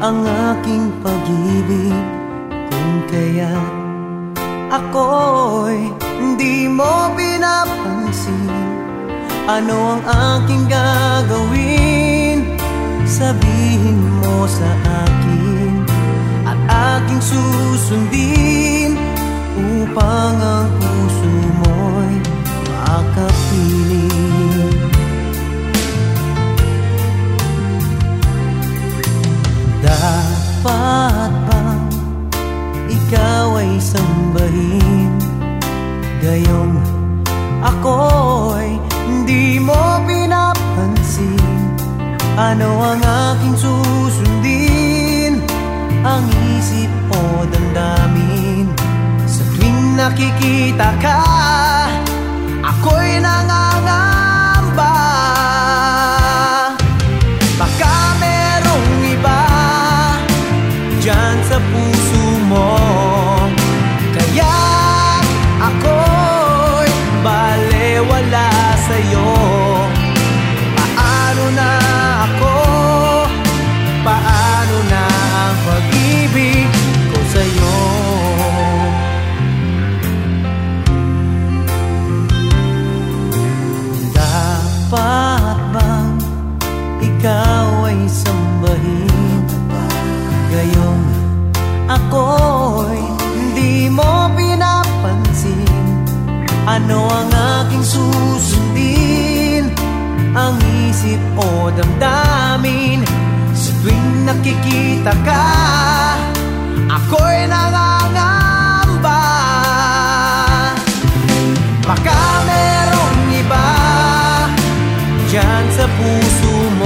ang aking pag-ibig. Kung kaya ako'y hindi mo pinapansin Ano ang aking gagawin? Sabihin mo sa akin At aking susundin Upang ang Ano ang aking susundin? Ang isip o damdamin. Sa tuwing nakikita ka ikaw ay sambahin. Gayong ako'y hindi mo pinapansin. Ano ang aking susundin? Ang isip o damdamin Sa tuwing nakikita ka Ako'y nangangamba. Baka merong iba Diyan sa puso mo